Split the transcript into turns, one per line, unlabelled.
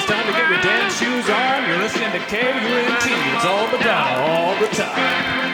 It's time to get your dance shoes on. You're listening to KUNT. It's all the down, all the time.